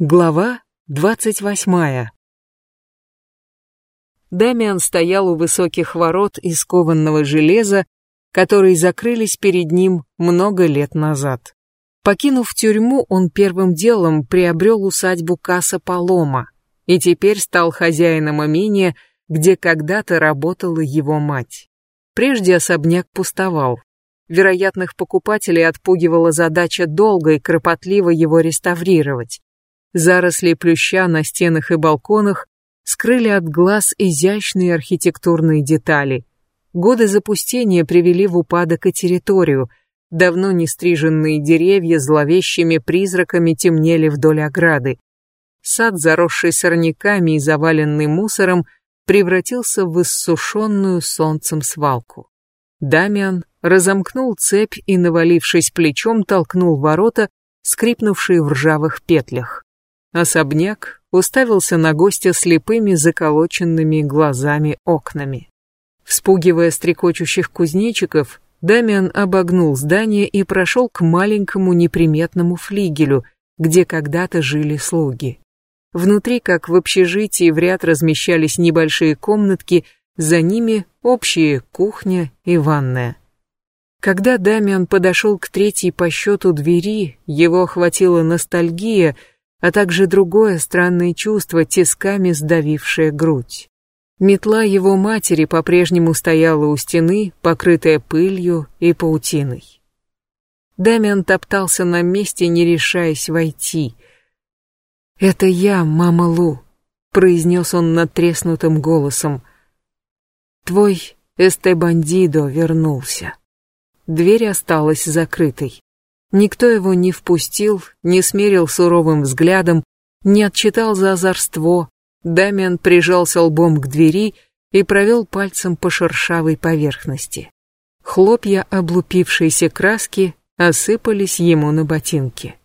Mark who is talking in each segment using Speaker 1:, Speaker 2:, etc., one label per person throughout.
Speaker 1: Глава двадцать восьмая Дамиан стоял у высоких ворот из кованного железа, которые закрылись перед ним много лет назад. Покинув тюрьму, он первым делом приобрел усадьбу Каса Палома и теперь стал хозяином имения, где когда-то работала его мать. Прежде особняк пустовал. Вероятных покупателей отпугивала задача долго и кропотливо его реставрировать. Заросли плюща на стенах и балконах скрыли от глаз изящные архитектурные детали. Годы запустения привели в упадок и территорию. Давно не стриженные деревья зловещими призраками темнели вдоль ограды. Сад, заросший сорняками и заваленный мусором, превратился в иссушенную солнцем свалку. Дамиан разомкнул цепь и, навалившись плечом, толкнул ворота, скрипнувшие в ржавых петлях. Особняк уставился на гостя слепыми заколоченными глазами окнами. Вспугивая стрекочущих кузнечиков, Дамиан обогнул здание и прошел к маленькому неприметному флигелю, где когда-то жили слуги. Внутри, как в общежитии, в ряд размещались небольшие комнатки, за ними общие кухня и ванная. Когда Дамиан подошел к третьей по счету двери, его охватила ностальгия – а также другое странное чувство, тисками сдавившее грудь. Метла его матери по-прежнему стояла у стены, покрытая пылью и паутиной. Дамиан топтался на месте, не решаясь войти. «Это я, мама Лу», — произнес он надтреснутым голосом. «Твой Эстебандидо вернулся». Дверь осталась закрытой. Никто его не впустил, не смерил суровым взглядом, не отчитал за озорство. Дамиан прижался лбом к двери и провел пальцем по шершавой поверхности. Хлопья облупившейся краски осыпались ему на ботинки.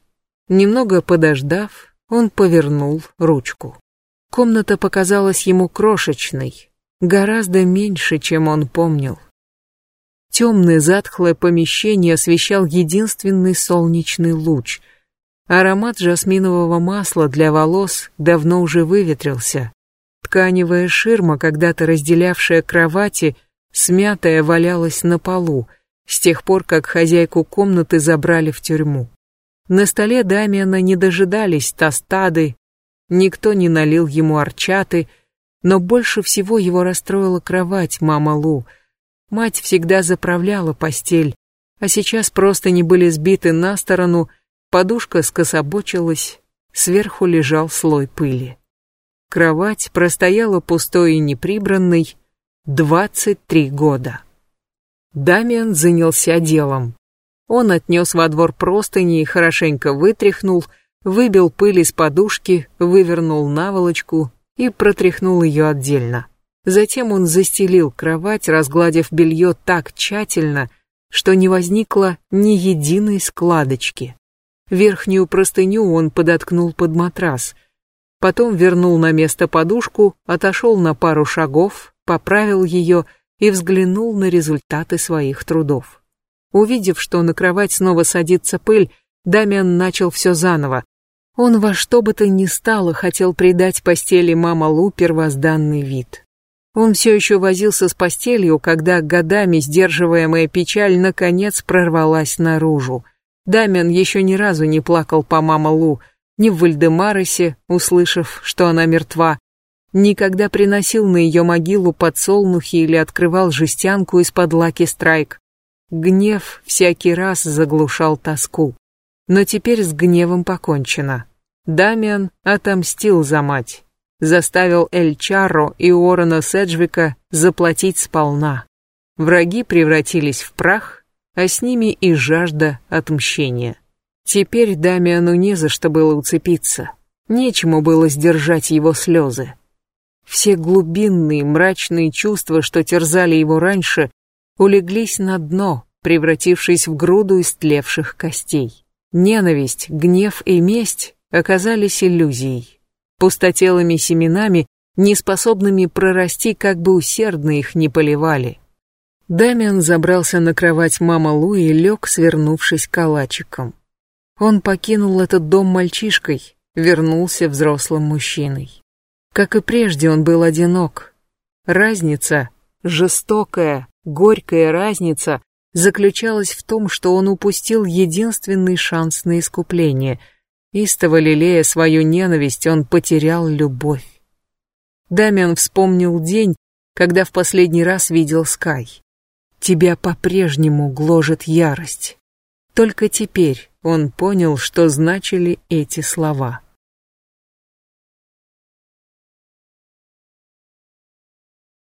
Speaker 1: Немного подождав, он повернул ручку. Комната показалась ему крошечной, гораздо меньше, чем он помнил. Темное затхлое помещение освещал единственный солнечный луч. Аромат жасминового масла для волос давно уже выветрился. Тканевая ширма, когда-то разделявшая кровати, смятая валялась на полу, с тех пор, как хозяйку комнаты забрали в тюрьму. На столе Дамиана не дожидались тостады, никто не налил ему арчаты, но больше всего его расстроила кровать мама Лу — Мать всегда заправляла постель, а сейчас просто не были сбиты на сторону, подушка скособочилась, сверху лежал слой пыли. Кровать простояла пустой и неприбранной 23 года. Дамиан занялся делом. Он отнес во двор простыни и хорошенько вытряхнул, выбил пыль из подушки, вывернул наволочку и протряхнул ее отдельно. Затем он застелил кровать, разгладив белье так тщательно, что не возникло ни единой складочки. Верхнюю простыню он подоткнул под матрас. Потом вернул на место подушку, отошел на пару шагов, поправил ее и взглянул на результаты своих трудов. Увидев, что на кровать снова садится пыль, Дамиан начал все заново. Он во что бы то ни стало хотел придать постели мама Лу первозданный вид. Он все еще возился с постелью, когда годами сдерживаемая печаль наконец прорвалась наружу. Дамиан еще ни разу не плакал по мама Лу, ни в Вальдемаросе, услышав, что она мертва, никогда приносил на ее могилу подсолнухи или открывал жестянку из-под лаки страйк. Гнев всякий раз заглушал тоску. Но теперь с гневом покончено. Дамиан отомстил за мать заставил Эль Чарро и Уоррена Седжвика заплатить сполна. Враги превратились в прах, а с ними и жажда отмщения. Теперь Дамиану не за что было уцепиться, нечему было сдержать его слезы. Все глубинные мрачные чувства, что терзали его раньше, улеглись на дно, превратившись в груду истлевших костей. Ненависть, гнев и месть оказались иллюзией пустотелыми семенами, неспособными прорасти, как бы усердно их не поливали. Дамиан забрался на кровать мама Лу и лег, свернувшись калачиком. Он покинул этот дом мальчишкой, вернулся взрослым мужчиной. Как и прежде, он был одинок. Разница, жестокая, горькая разница, заключалась в том, что он упустил единственный шанс на искупление. Истово лелея свою ненависть, он потерял любовь. Дамиан вспомнил день, когда в последний раз видел Скай. Тебя по-прежнему гложет ярость. Только теперь он понял, что значили эти слова.